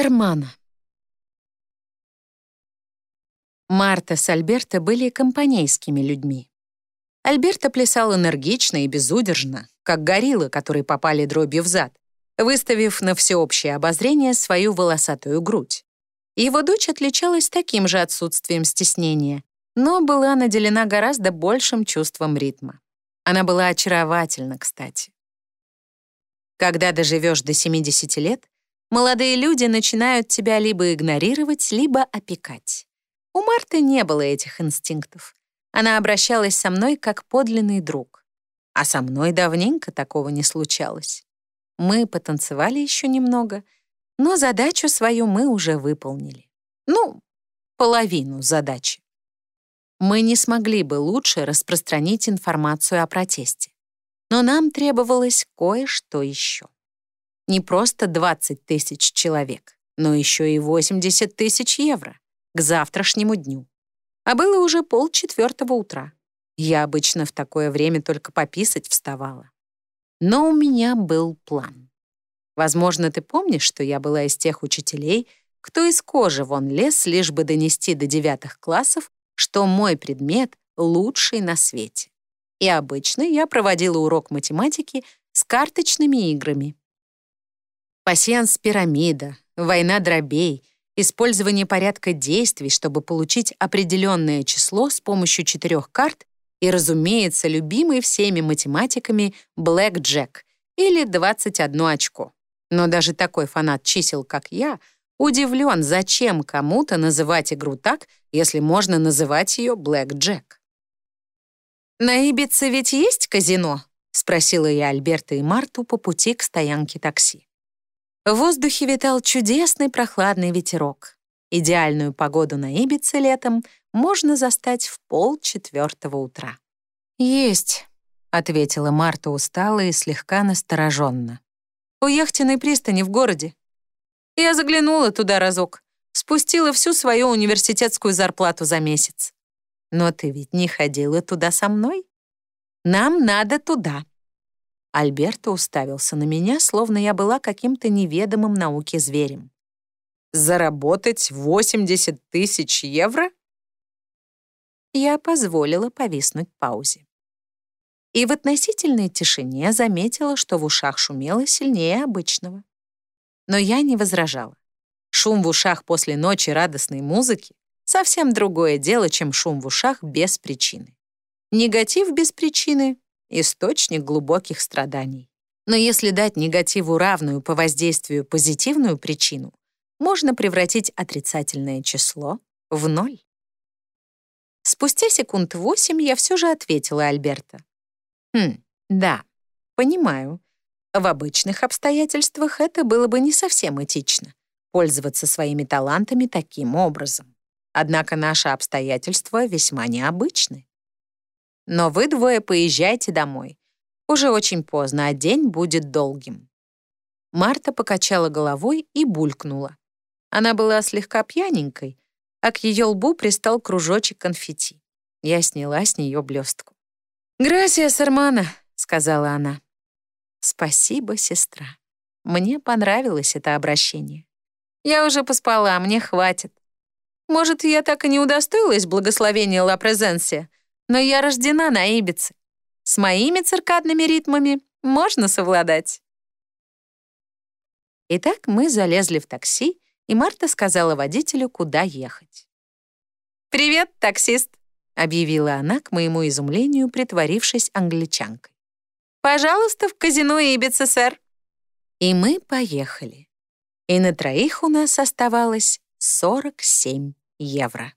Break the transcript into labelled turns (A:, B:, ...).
A: Эрмана. Марта с Альберто были компанейскими людьми. Альберто плясал энергично и безудержно, как гориллы, которые попали дробью в зад, выставив на всеобщее обозрение свою волосатую грудь. Его дочь отличалась таким же отсутствием стеснения, но была наделена гораздо большим чувством ритма. Она была очаровательна, кстати. Когда доживешь до 70 лет, Молодые люди начинают тебя либо игнорировать, либо опекать. У Марты не было этих инстинктов. Она обращалась со мной как подлинный друг. А со мной давненько такого не случалось. Мы потанцевали еще немного, но задачу свою мы уже выполнили. Ну, половину задачи. Мы не смогли бы лучше распространить информацию о протесте. Но нам требовалось кое-что еще не просто 20 тысяч человек, но еще и 80 тысяч евро к завтрашнему дню. А было уже полчетвертого утра. Я обычно в такое время только пописать вставала. Но у меня был план. Возможно, ты помнишь, что я была из тех учителей, кто из кожи вон лез, лишь бы донести до девятых классов, что мой предмет лучший на свете. И обычно я проводила урок математики с карточными играми, Пассианс пирамида, война дробей, использование порядка действий, чтобы получить определенное число с помощью четырех карт и, разумеется, любимый всеми математиками Блэк Джек или 21 очко. Но даже такой фанат чисел, как я, удивлен, зачем кому-то называть игру так, если можно называть ее Блэк Джек. «На Ибице ведь есть казино?» — спросила я Альберта и Марту по пути к стоянке такси. В воздухе витал чудесный прохладный ветерок. Идеальную погоду на Ибице летом можно застать в полчетвертого утра. «Есть», — ответила Марта устало и слегка настороженно. «У яхтенной пристани в городе. Я заглянула туда разок, спустила всю свою университетскую зарплату за месяц. Но ты ведь не ходила туда со мной? Нам надо туда. Альберто уставился на меня, словно я была каким-то неведомым науке зверем. «Заработать 80 тысяч евро?» Я позволила повиснуть паузе. И в относительной тишине заметила, что в ушах шумело сильнее обычного. Но я не возражала. Шум в ушах после ночи радостной музыки — совсем другое дело, чем шум в ушах без причины. Негатив без причины источник глубоких страданий. Но если дать негативу равную по воздействию позитивную причину, можно превратить отрицательное число в ноль. Спустя секунд восемь я все же ответила Альберта. «Хм, да, понимаю. В обычных обстоятельствах это было бы не совсем этично — пользоваться своими талантами таким образом. Однако наши обстоятельства весьма необычны. Но вы двое поезжайте домой. Уже очень поздно, а день будет долгим». Марта покачала головой и булькнула. Она была слегка пьяненькой, а к ее лбу пристал кружочек конфетти. Я сняла с нее блестку. «Грасия, Сармана», — сказала она. «Спасибо, сестра. Мне понравилось это обращение. Я уже поспала, мне хватит. Может, я так и не удостоилась благословения Ла Презенсия, но я рождена на Ибице. С моими циркадными ритмами можно совладать. Итак, мы залезли в такси, и Марта сказала водителю, куда ехать. «Привет, таксист», — объявила она, к моему изумлению, притворившись англичанкой. «Пожалуйста, в казино Ибица, сэр». И мы поехали. И на троих у нас оставалось 47 евро.